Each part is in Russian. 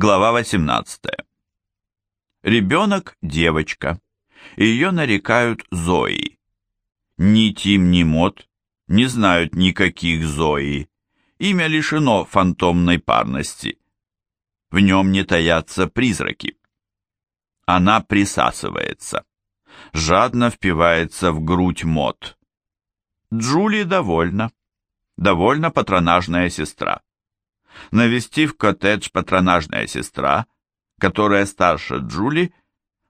Глава 18. Ребенок – девочка. Ее нарекают Зоей. Ни Тим, ни Мот не знают никаких Зои. Имя лишено фантомной парности. В нем не таятся призраки. Она присасывается. Жадно впивается в грудь Мот. Джули довольна. Довольно патронажная сестра. Навестив коттедж патронажная сестра, которая старше Джули,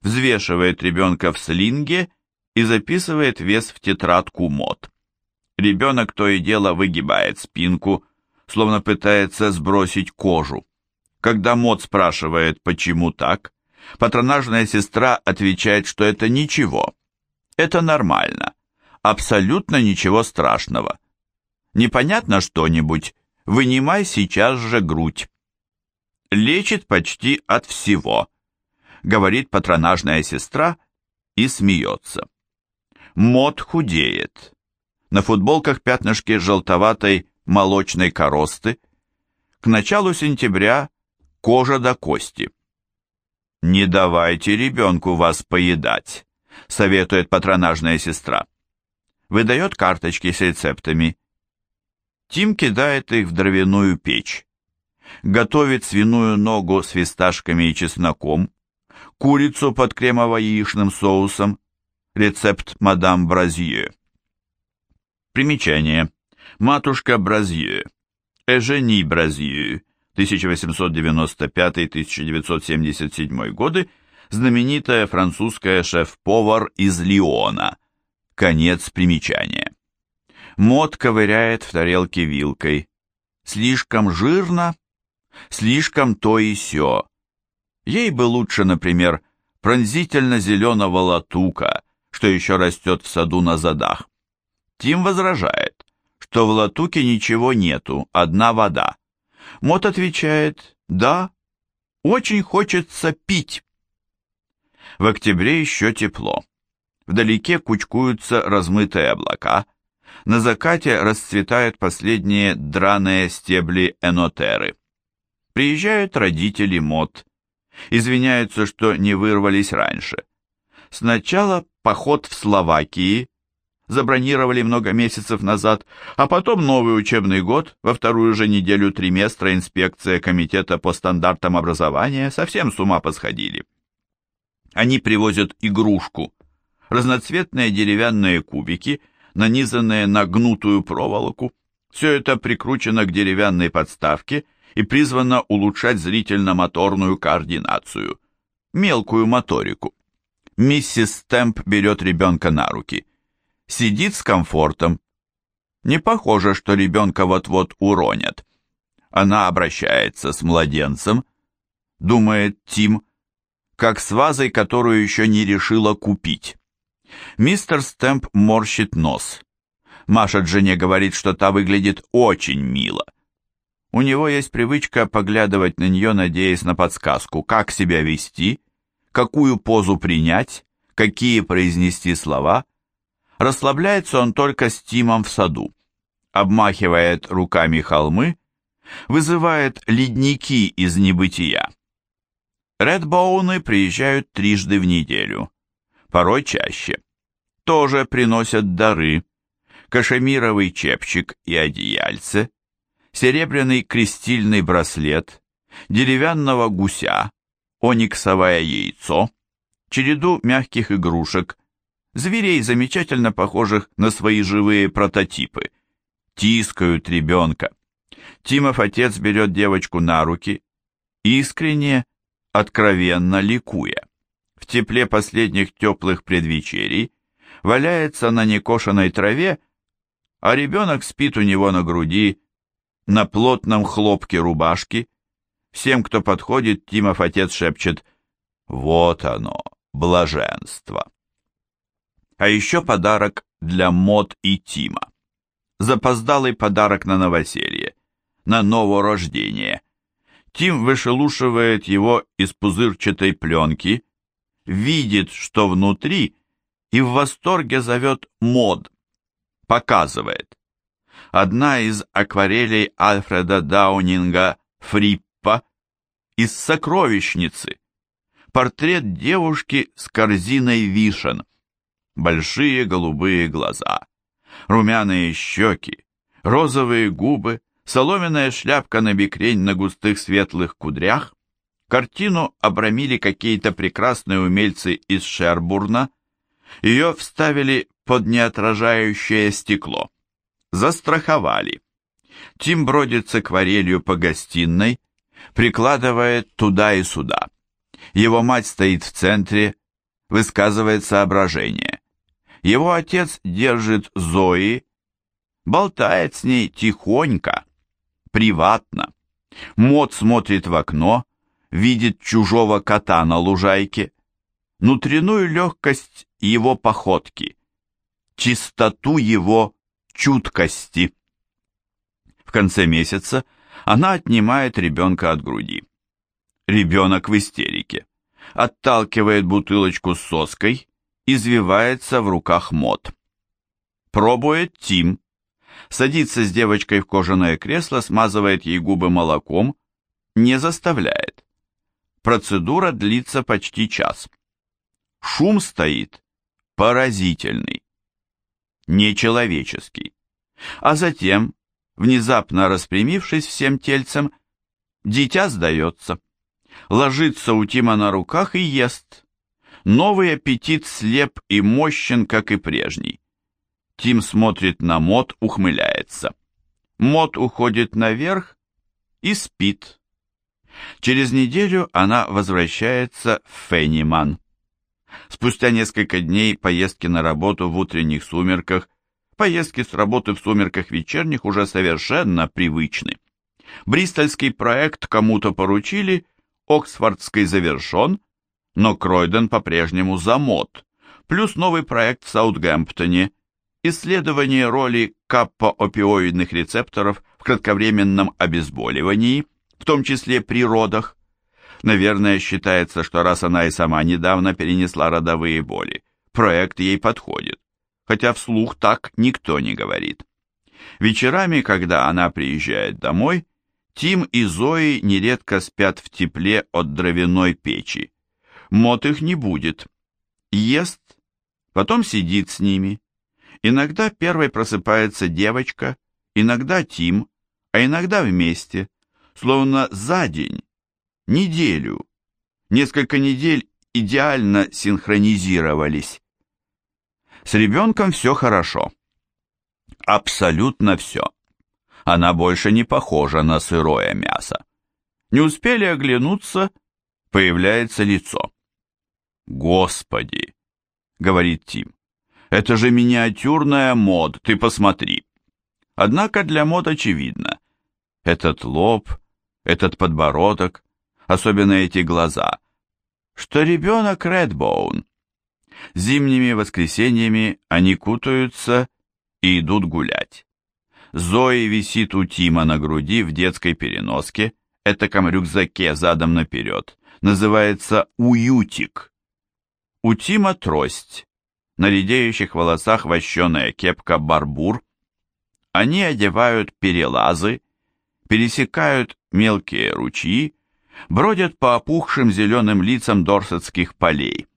взвешивает ребенка в слинге и записывает вес в тетрадку мод. Ребенок то и дело выгибает спинку, словно пытается сбросить кожу. Когда мод спрашивает, почему так, патронажная сестра отвечает, что это ничего. Это нормально. Абсолютно ничего страшного. Непонятно что-нибудь, вынимай сейчас же грудь. Лечит почти от всего, говорит патронажная сестра и смеется. Мод худеет. На футболках пятнышки желтоватой молочной коросты. К началу сентября кожа до кости. «Не давайте ребенку вас поедать», — советует патронажная сестра. Выдает карточки с рецептами. Тим кидает их в дровяную печь. Готовит свиную ногу с фисташками и чесноком, курицу под кремово-яичным соусом, рецепт мадам Бразье. Примечание. Матушка Бразье. Эжени Бразье. 1895-1977 годы, знаменитая французская шеф-повар из Лиона. Конец примечания. Мод ковыряет в тарелке вилкой. Слишком жирно, слишком то и сё. Ей бы лучше, например, пронзительно-зеленого латука, что еще растет в саду на задах. Тим возражает, что в латуке ничего нету, одна вода. Мот отвечает, да, очень хочется пить. В октябре еще тепло. Вдалеке кучкуются размытые облака, на закате расцветают последние драные стебли энотеры. Приезжают родители Мот. Извиняются, что не вырвались раньше. Сначала поход в Словакии, забронировали много месяцев назад, а потом новый учебный год, во вторую же неделю триместра инспекция комитета по стандартам образования, совсем с ума посходили. Они привозят игрушку, разноцветные деревянные кубики – нанизанные на гнутую проволоку. Все это прикручено к деревянной подставке и призвано улучшать зрительно-моторную координацию, мелкую моторику. Миссис Стэмп берет ребенка на руки. Сидит с комфортом. Не похоже, что ребенка вот-вот уронят. Она обращается с младенцем, думает Тим, как с вазой, которую еще не решила купить. Мистер Стэмп морщит нос. Маша жене говорит, что та выглядит очень мило. У него есть привычка поглядывать на нее, надеясь на подсказку, как себя вести, какую позу принять, какие произнести слова. Расслабляется он только с Тимом в саду, обмахивает руками холмы, вызывает ледники из небытия. Редбоуны приезжают трижды в неделю порой чаще. Тоже приносят дары, кашемировый чепчик и одеяльце, серебряный крестильный браслет, деревянного гуся, ониксовое яйцо, череду мягких игрушек, зверей, замечательно похожих на свои живые прототипы. Тискают ребенка. Тимов отец берет девочку на руки, искренне, откровенно ликуя в тепле последних теплых предвечерий, валяется на некошенной траве, а ребенок спит у него на груди, на плотном хлопке рубашки. Всем, кто подходит, Тимов отец шепчет «Вот оно, блаженство». А еще подарок для Мод и Тима. Запоздалый подарок на новоселье, на новорождение. Тим вышелушивает его из пузырчатой пленки, видит, что внутри, и в восторге зовет мод, показывает. Одна из акварелей Альфреда Даунинга Фриппа из сокровищницы. Портрет девушки с корзиной вишен. Большие голубые глаза, румяные щеки, розовые губы, соломенная шляпка на бекрень на густых светлых кудрях. Картину обрамили какие-то прекрасные умельцы из Шербурна. Ее вставили под неотражающее стекло. Застраховали. Тим бродит с акварелью по гостиной, прикладывает туда и сюда. Его мать стоит в центре, высказывает соображение. Его отец держит Зои, болтает с ней тихонько, приватно. Мот смотрит в окно, видит чужого кота на лужайке, внутреннюю легкость его походки, чистоту его чуткости. В конце месяца она отнимает ребенка от груди. Ребенок в истерике. Отталкивает бутылочку с соской, извивается в руках мод. Пробует Тим. Садится с девочкой в кожаное кресло, смазывает ей губы молоком, не заставляет. Процедура длится почти час. Шум стоит поразительный, нечеловеческий. А затем внезапно распрямившись всем тельцем, дитя сдается. Ложится у Тима на руках и ест. Новый аппетит слеп и мощен, как и прежний. Тим смотрит на Мот, ухмыляется. Мот уходит наверх и спит. Через неделю она возвращается в Фенниман. Спустя несколько дней поездки на работу в утренних сумерках Поездки с работы в сумерках вечерних уже совершенно привычны. Бристольский проект кому-то поручили, Оксфордский завершен, но Кройден по-прежнему замот, плюс новый проект в Саутгемптоне, исследование роли каппа-опиоидных рецепторов в кратковременном обезболивании, в том числе при родах. Наверное, считается, что раз она и сама недавно перенесла родовые боли, проект ей подходит хотя вслух так никто не говорит. Вечерами, когда она приезжает домой, Тим и Зои нередко спят в тепле от дровяной печи. Мот их не будет. Ест, потом сидит с ними. Иногда первой просыпается девочка, иногда Тим, а иногда вместе, словно за день, неделю. Несколько недель идеально синхронизировались. С ребенком все хорошо. Абсолютно все. Она больше не похожа на сырое мясо. Не успели оглянуться, появляется лицо. «Господи!» — говорит Тим. «Это же миниатюрная мод, ты посмотри!» Однако для мод очевидно. Этот лоб, этот подбородок, особенно эти глаза, что ребенок Редбоун. Зимними воскресеньями они кутаются и идут гулять. Зои висит у Тима на груди в детской переноске, этаком рюкзаке задом наперед, называется «уютик». У Тима трость, на редеющих волосах вощеная кепка барбур. Они одевают перелазы, пересекают мелкие ручьи, бродят по опухшим зеленым лицам дорсетских полей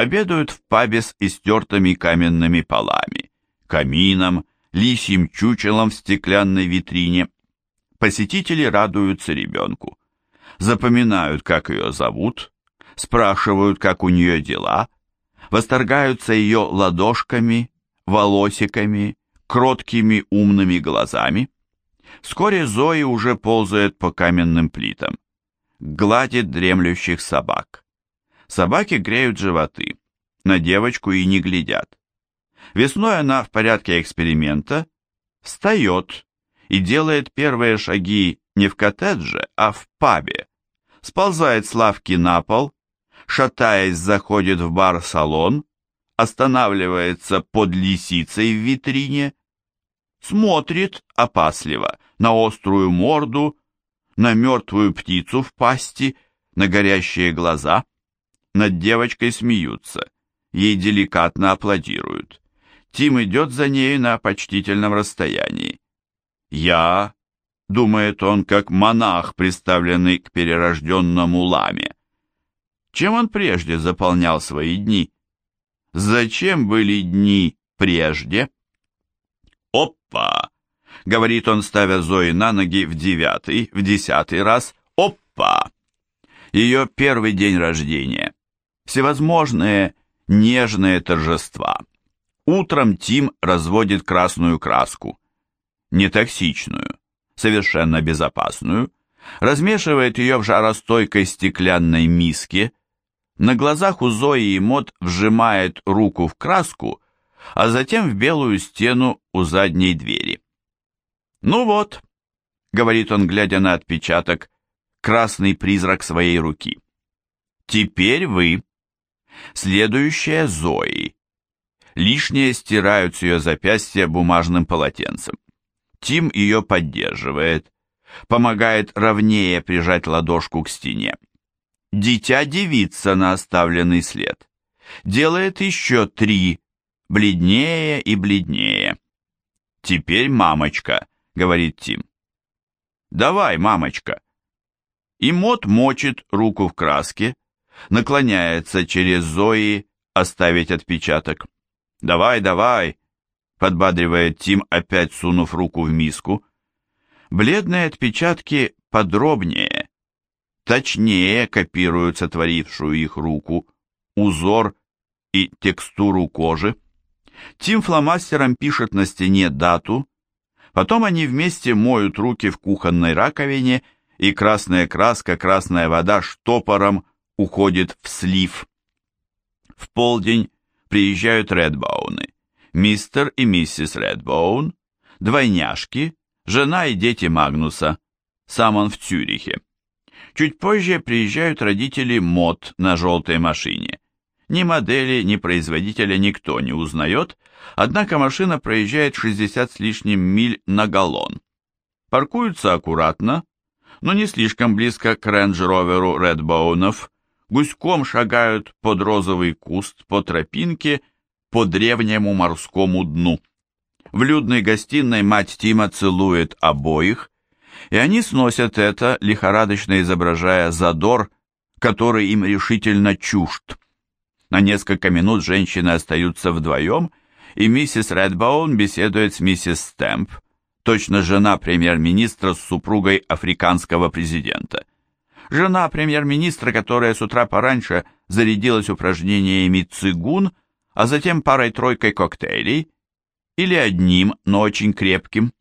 обедают в пабе с истертыми каменными полами, камином, лисьим чучелом в стеклянной витрине. Посетители радуются ребенку, запоминают, как ее зовут, спрашивают, как у нее дела, восторгаются ее ладошками, волосиками, кроткими умными глазами. Вскоре Зои уже ползает по каменным плитам, гладит дремлющих собак. Собаки греют животы, на девочку и не глядят. Весной она в порядке эксперимента встает и делает первые шаги не в коттедже, а в пабе. Сползает с лавки на пол, шатаясь, заходит в бар-салон, останавливается под лисицей в витрине, смотрит опасливо на острую морду, на мертвую птицу в пасти, на горящие глаза — над девочкой смеются, ей деликатно аплодируют. Тим идет за ней на почтительном расстоянии. Я думает он, как монах, представленный к перерожденному ламе. Чем он прежде заполнял свои дни? Зачем были дни прежде? «Опа!» — говорит он, ставя Зои на ноги в девятый, в десятый раз. «Опа!» Ее первый день рождения. Всевозможные нежные торжества. Утром Тим разводит красную краску. Нетоксичную, совершенно безопасную. Размешивает ее в жаростойкой стеклянной миске. На глазах у Зои и Мот вжимает руку в краску, а затем в белую стену у задней двери. «Ну вот», — говорит он, глядя на отпечаток, красный призрак своей руки. «Теперь вы». Следующая Зои. Лишнее стирают с ее запястья бумажным полотенцем. Тим ее поддерживает, помогает ровнее прижать ладошку к стене. Дитя девица на оставленный след. Делает еще три, бледнее и бледнее. «Теперь мамочка», — говорит Тим. «Давай, мамочка». И Мот мочит руку в краске, наклоняется через Зои оставить отпечаток. «Давай, давай!» — подбадривает Тим, опять сунув руку в миску. Бледные отпечатки подробнее, точнее копируют сотворившую их руку, узор и текстуру кожи. Тим фломастером пишет на стене дату, потом они вместе моют руки в кухонной раковине, и красная краска, красная вода штопором уходит в слив. В полдень приезжают Редбауны. Мистер и миссис Редбоун, двойняшки, жена и дети Магнуса. Сам он в Цюрихе. Чуть позже приезжают родители Мот на желтой машине. Ни модели, ни производителя никто не узнает, однако машина проезжает 60 с лишним миль на галлон. Паркуются аккуратно, но не слишком близко к рейндж-роверу Редбоунов, гуськом шагают под розовый куст по тропинке по древнему морскому дну. В людной гостиной мать Тима целует обоих, и они сносят это, лихорадочно изображая задор, который им решительно чужд. На несколько минут женщины остаются вдвоем, и миссис Редбоун беседует с миссис Стэмп, точно жена премьер-министра с супругой африканского президента жена премьер-министра, которая с утра пораньше зарядилась упражнениями цигун, а затем парой-тройкой коктейлей, или одним, но очень крепким.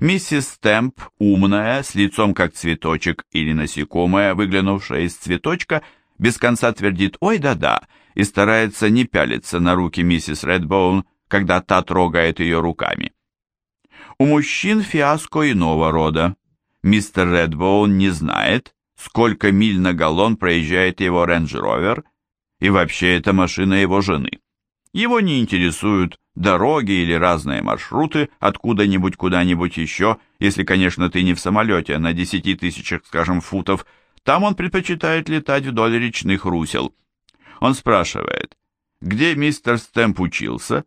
Миссис Стэмп, умная, с лицом как цветочек или насекомое, выглянувшее из цветочка, без конца твердит «Ой, да-да», и старается не пялиться на руки миссис Редбоун, когда та трогает ее руками. У мужчин фиаско иного рода. Мистер Редбоун не знает, сколько миль на галлон проезжает его рейндж-ровер, и вообще это машина его жены. Его не интересуют дороги или разные маршруты откуда-нибудь куда-нибудь еще, если, конечно, ты не в самолете на десяти тысячах, скажем, футов, там он предпочитает летать вдоль речных русел. Он спрашивает, где мистер Стэмп учился,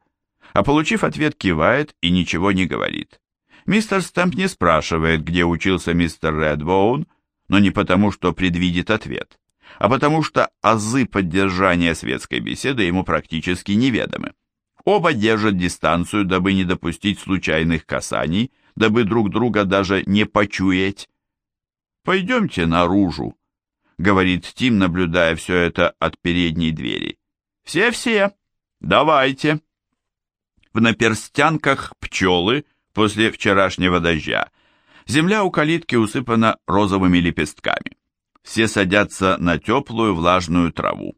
а получив ответ, кивает и ничего не говорит. Мистер Стэмп не спрашивает, где учился мистер Редбоун, но не потому, что предвидит ответ, а потому что азы поддержания светской беседы ему практически неведомы. Оба держат дистанцию, дабы не допустить случайных касаний, дабы друг друга даже не почуять. «Пойдемте наружу», — говорит Тим, наблюдая все это от передней двери. «Все-все, давайте». В наперстянках пчелы после вчерашнего дождя Земля у калитки усыпана розовыми лепестками. Все садятся на теплую влажную траву.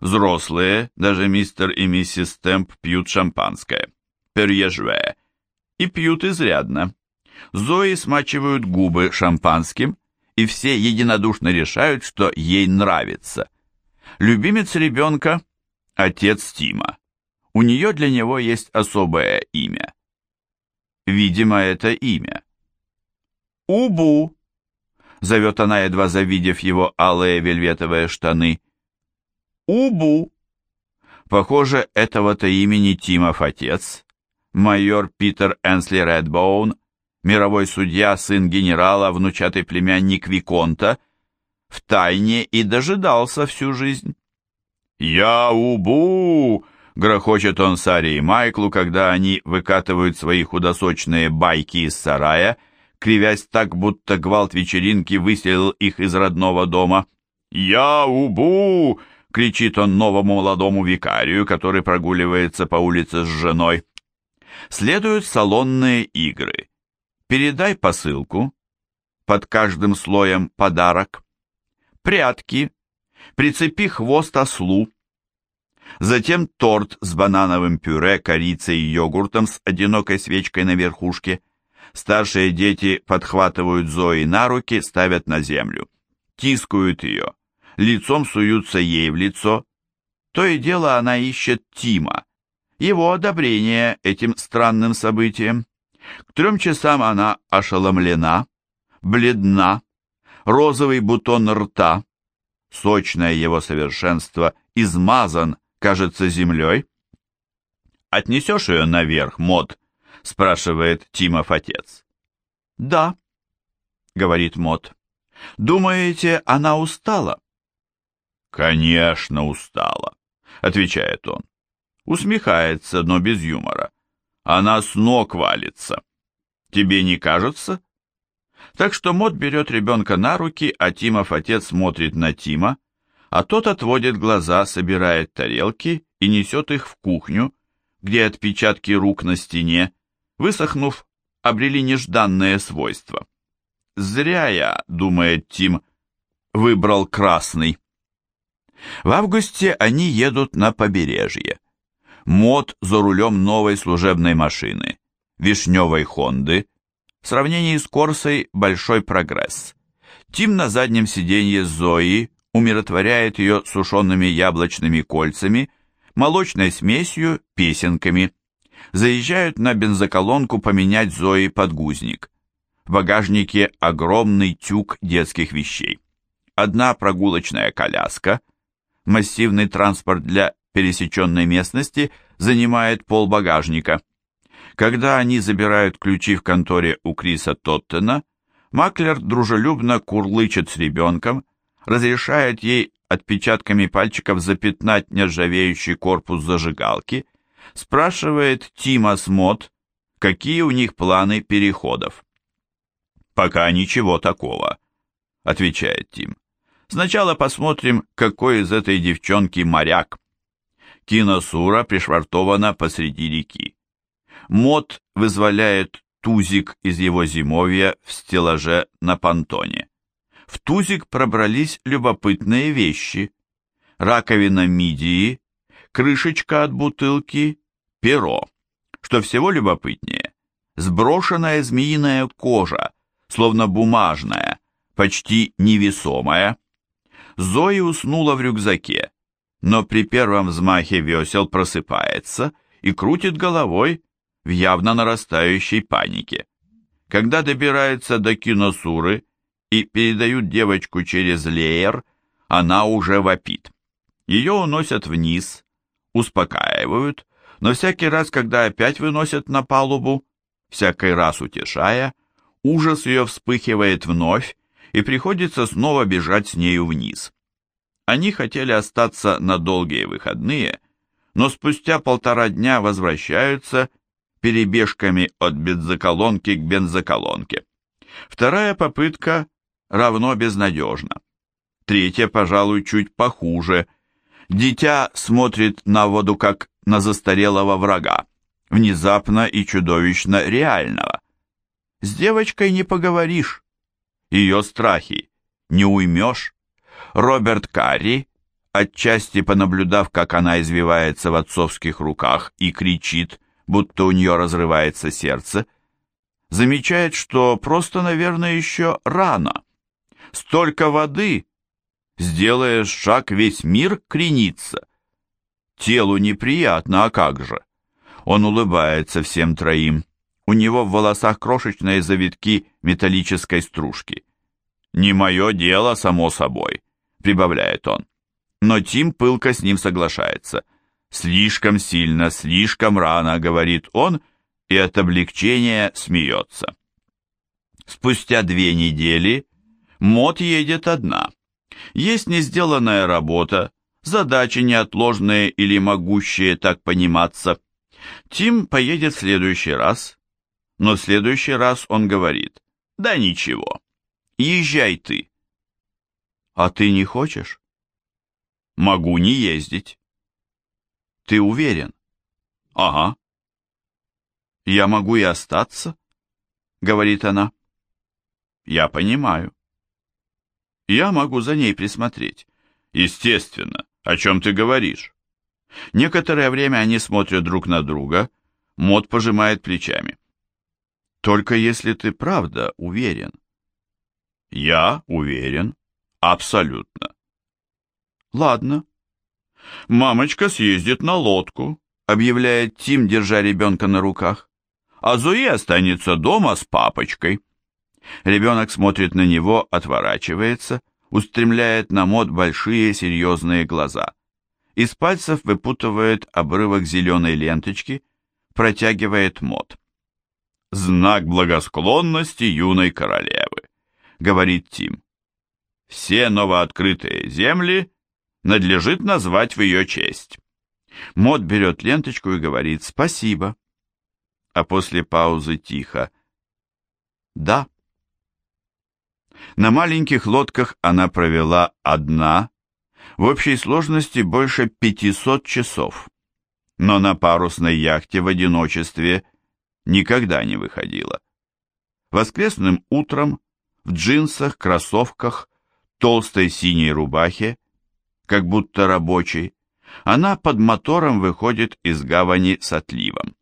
Взрослые, даже мистер и миссис Темп пьют шампанское. Перьежве. И пьют изрядно. Зои смачивают губы шампанским, и все единодушно решают, что ей нравится. Любимец ребенка – отец Тима. У нее для него есть особое имя. Видимо, это имя. «Убу!» — зовет она, едва завидев его алые вельветовые штаны. «Убу!» Похоже, этого-то имени Тимов отец, майор Питер Энсли Редбоун, мировой судья, сын генерала, внучатый племянник Виконта, в тайне и дожидался всю жизнь. «Я убу!» — грохочет он Саре и Майклу, когда они выкатывают свои худосочные байки из сарая, кривясь так, будто гвалт вечеринки выселил их из родного дома. «Я убу!» — кричит он новому молодому викарию, который прогуливается по улице с женой. Следуют салонные игры. Передай посылку. Под каждым слоем подарок. Прятки. Прицепи хвост ослу. Затем торт с банановым пюре, корицей и йогуртом с одинокой свечкой на верхушке. Старшие дети подхватывают Зои на руки, ставят на землю. Тискают ее. Лицом суются ей в лицо. То и дело она ищет Тима его одобрение этим странным событием. К трем часам она ошеломлена, бледна, розовый бутон рта, сочное его совершенство, измазан, кажется, землей. «Отнесешь ее наверх, Мод?» — спрашивает Тимов отец. «Да», — говорит Мод. «Думаете, она устала?» «Конечно, устала», — отвечает он. Усмехается, но без юмора. Она с ног валится. Тебе не кажется? Так что Мот берет ребенка на руки, а Тимов отец смотрит на Тима, а тот отводит глаза, собирает тарелки и несет их в кухню, где отпечатки рук на стене, высохнув, обрели нежданное свойство. «Зря я», — думает Тим, — «выбрал красный». В августе они едут на побережье. Мод за рулем новой служебной машины, вишневой Хонды, в сравнении с Корсой большой прогресс. Тим на заднем сиденье Зои умиротворяет ее сушеными яблочными кольцами, молочной смесью, песенками. Заезжают на бензоколонку поменять Зои подгузник. В багажнике огромный тюк детских вещей. Одна прогулочная коляска, массивный транспорт для пересеченной местности занимает пол багажника. Когда они забирают ключи в конторе у Криса Тоттена, Маклер дружелюбно курлычет с ребенком, разрешает ей отпечатками пальчиков запятнать нержавеющий корпус зажигалки, спрашивает Тима Смот, какие у них планы переходов. «Пока ничего такого», — отвечает Тим. «Сначала посмотрим, какой из этой девчонки моряк». Киносура пришвартована посреди реки. Мод вызволяет тузик из его зимовья в стеллаже на понтоне. В тузик пробрались любопытные вещи. Раковина мидии, крышечка от бутылки, перо. Что всего любопытнее, сброшенная змеиная кожа, словно бумажная, почти невесомая. Зои уснула в рюкзаке но при первом взмахе весел просыпается и крутит головой в явно нарастающей панике. Когда добирается до киносуры и передают девочку через леер, она уже вопит. Ее уносят вниз, успокаивают, но всякий раз, когда опять выносят на палубу, всякий раз утешая, ужас ее вспыхивает вновь, и приходится снова бежать с нею вниз. Они хотели остаться на долгие выходные, но спустя полтора дня возвращаются перебежками от бензоколонки к бензоколонке. Вторая попытка равно безнадежна. Третья, пожалуй, чуть похуже. Дитя смотрит на воду как на застарелого врага, внезапно и чудовищно реального. С девочкой не поговоришь, ее страхи не уймешь. Роберт Карри, отчасти понаблюдав, как она извивается в отцовских руках и кричит, будто у нее разрывается сердце, замечает, что просто, наверное, еще рано. Столько воды, сделаешь шаг, весь мир кренится. Телу неприятно, а как же? Он улыбается всем троим. У него в волосах крошечные завитки металлической стружки. Не мое дело, само собой прибавляет он. Но Тим пылко с ним соглашается. «Слишком сильно, слишком рано», — говорит он, и от облегчения смеется. Спустя две недели Мот едет одна. Есть не сделанная работа, задачи неотложные или могущие так пониматься. Тим поедет в следующий раз, но в следующий раз он говорит, да ничего, езжай ты. А ты не хочешь? Могу не ездить. Ты уверен? Ага. Я могу и остаться, говорит она. Я понимаю. Я могу за ней присмотреть. Естественно. О чем ты говоришь? Некоторое время они смотрят друг на друга. Мод пожимает плечами. Только если ты правда уверен. Я уверен. Абсолютно. Ладно. Мамочка съездит на лодку, объявляет Тим, держа ребенка на руках. А Зои останется дома с папочкой. Ребенок смотрит на него, отворачивается, устремляет на мод большие серьезные глаза. Из пальцев выпутывает обрывок зеленой ленточки, протягивает мод. «Знак благосклонности юной королевы», — говорит Тим. «Все новооткрытые земли надлежит назвать в ее честь». Мод берет ленточку и говорит «спасибо», а после паузы тихо «да». На маленьких лодках она провела одна, в общей сложности больше 500 часов, но на парусной яхте в одиночестве никогда не выходила. Воскресным утром в джинсах, кроссовках, толстой синей рубахе, как будто рабочей, она под мотором выходит из гавани с отливом.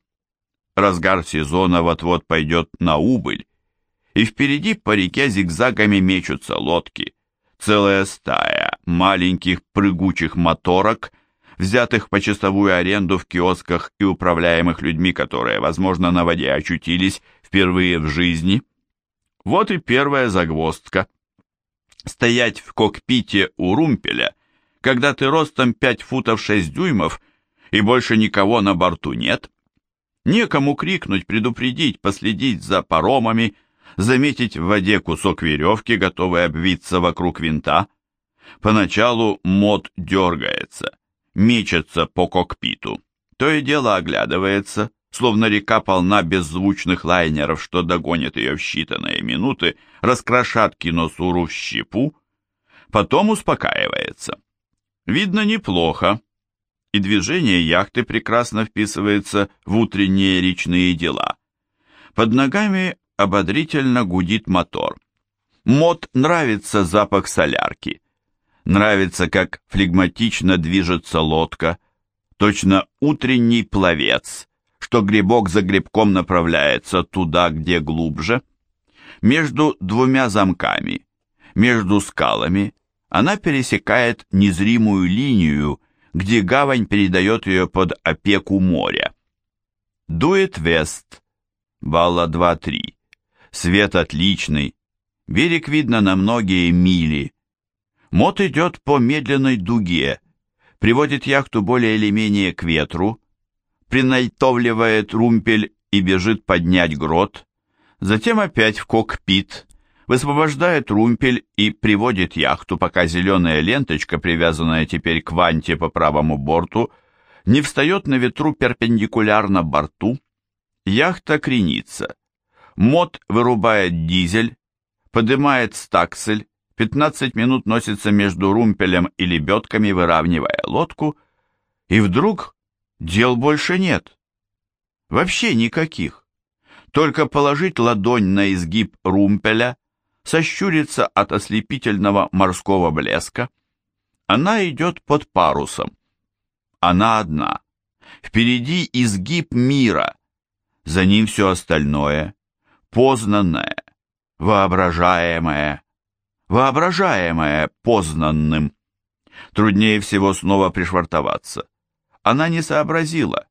Разгар сезона вот-вот пойдет на убыль, и впереди по реке зигзагами мечутся лодки. Целая стая маленьких прыгучих моторок, взятых по часовую аренду в киосках и управляемых людьми, которые, возможно, на воде очутились впервые в жизни. Вот и первая загвоздка. Стоять в кокпите у румпеля, когда ты ростом 5 футов 6 дюймов и больше никого на борту нет. Некому крикнуть, предупредить, последить за паромами, заметить в воде кусок веревки, готовый обвиться вокруг винта. Поначалу мод дергается, мечется по кокпиту, то и дело оглядывается, словно река полна беззвучных лайнеров, что догонят ее в считанные минуты, раскрошат киносуру в щепу, потом успокаивается. Видно неплохо, и движение яхты прекрасно вписывается в утренние речные дела. Под ногами ободрительно гудит мотор. Мод нравится запах солярки. Нравится, как флегматично движется лодка. Точно утренний пловец, что грибок за грибком направляется туда, где глубже. Между двумя замками, между скалами, она пересекает незримую линию, где гавань передает ее под опеку моря. Дует вест, балла 2-3. Свет отличный. Берег видно на многие мили. Мот идет по медленной дуге, приводит яхту более или менее к ветру, принайтовливает румпель и бежит поднять грот, затем опять в кокпит, высвобождает румпель и приводит яхту, пока зеленая ленточка, привязанная теперь к ванте по правому борту, не встает на ветру перпендикулярно борту, яхта кренится. Мод вырубает дизель, поднимает стаксель, 15 минут носится между румпелем и лебедками, выравнивая лодку, и вдруг дел больше нет. Вообще никаких. Только положить ладонь на изгиб румпеля, сощуриться от ослепительного морского блеска. Она идет под парусом. Она одна. Впереди изгиб мира. За ним все остальное познанное, воображаемое, воображаемое познанным. Труднее всего снова пришвартоваться. Она не сообразила,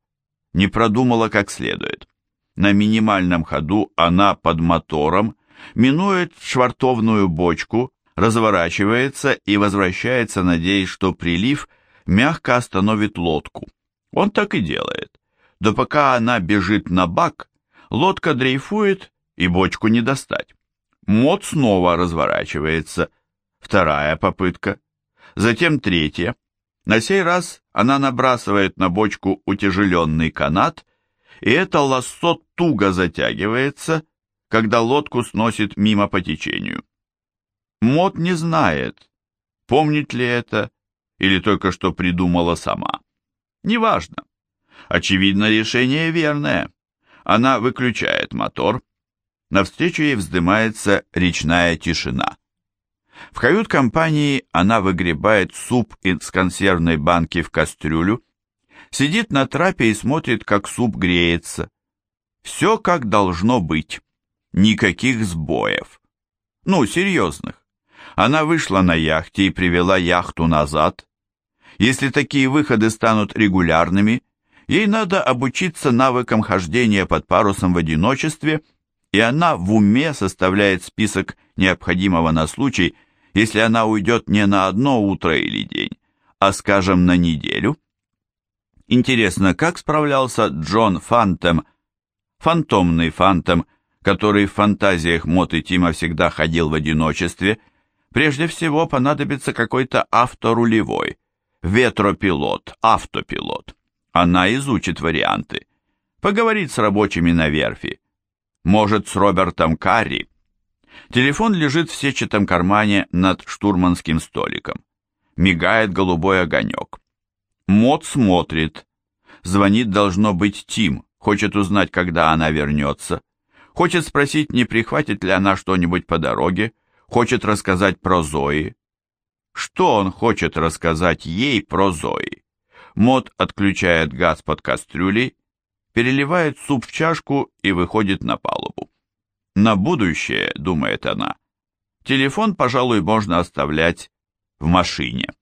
не продумала как следует. На минимальном ходу она под мотором минует швартовную бочку, разворачивается и возвращается, надеясь, что прилив мягко остановит лодку. Он так и делает. Да пока она бежит на бак, лодка дрейфует и бочку не достать. Мод снова разворачивается. Вторая попытка. Затем третья. На сей раз она набрасывает на бочку утяжеленный канат, и это лассо туго затягивается, когда лодку сносит мимо по течению. Мод не знает, помнит ли это, или только что придумала сама. Неважно. Очевидно, решение верное. Она выключает мотор. Навстречу ей вздымается речная тишина. В кают-компании она выгребает суп из консервной банки в кастрюлю, сидит на трапе и смотрит, как суп греется. Все как должно быть. Никаких сбоев. Ну, серьезных. Она вышла на яхте и привела яхту назад. Если такие выходы станут регулярными, ей надо обучиться навыкам хождения под парусом в одиночестве, и она в уме составляет список необходимого на случай, если она уйдет не на одно утро или день, а, скажем, на неделю? Интересно, как справлялся Джон Фантом, фантомный Фантом, который в фантазиях Мот и Тима всегда ходил в одиночестве, прежде всего понадобится какой-то авторулевой, ветропилот, автопилот. Она изучит варианты, поговорит с рабочими на верфи, может, с Робертом Карри, Телефон лежит в сетчатом кармане над штурманским столиком. Мигает голубой огонек. Мод смотрит. Звонит, должно быть, Тим. Хочет узнать, когда она вернется. Хочет спросить, не прихватит ли она что-нибудь по дороге. Хочет рассказать про Зои. Что он хочет рассказать ей про Зои? Мод отключает газ под кастрюлей, переливает суп в чашку и выходит на палубу. На будущее, думает она, телефон, пожалуй, можно оставлять в машине.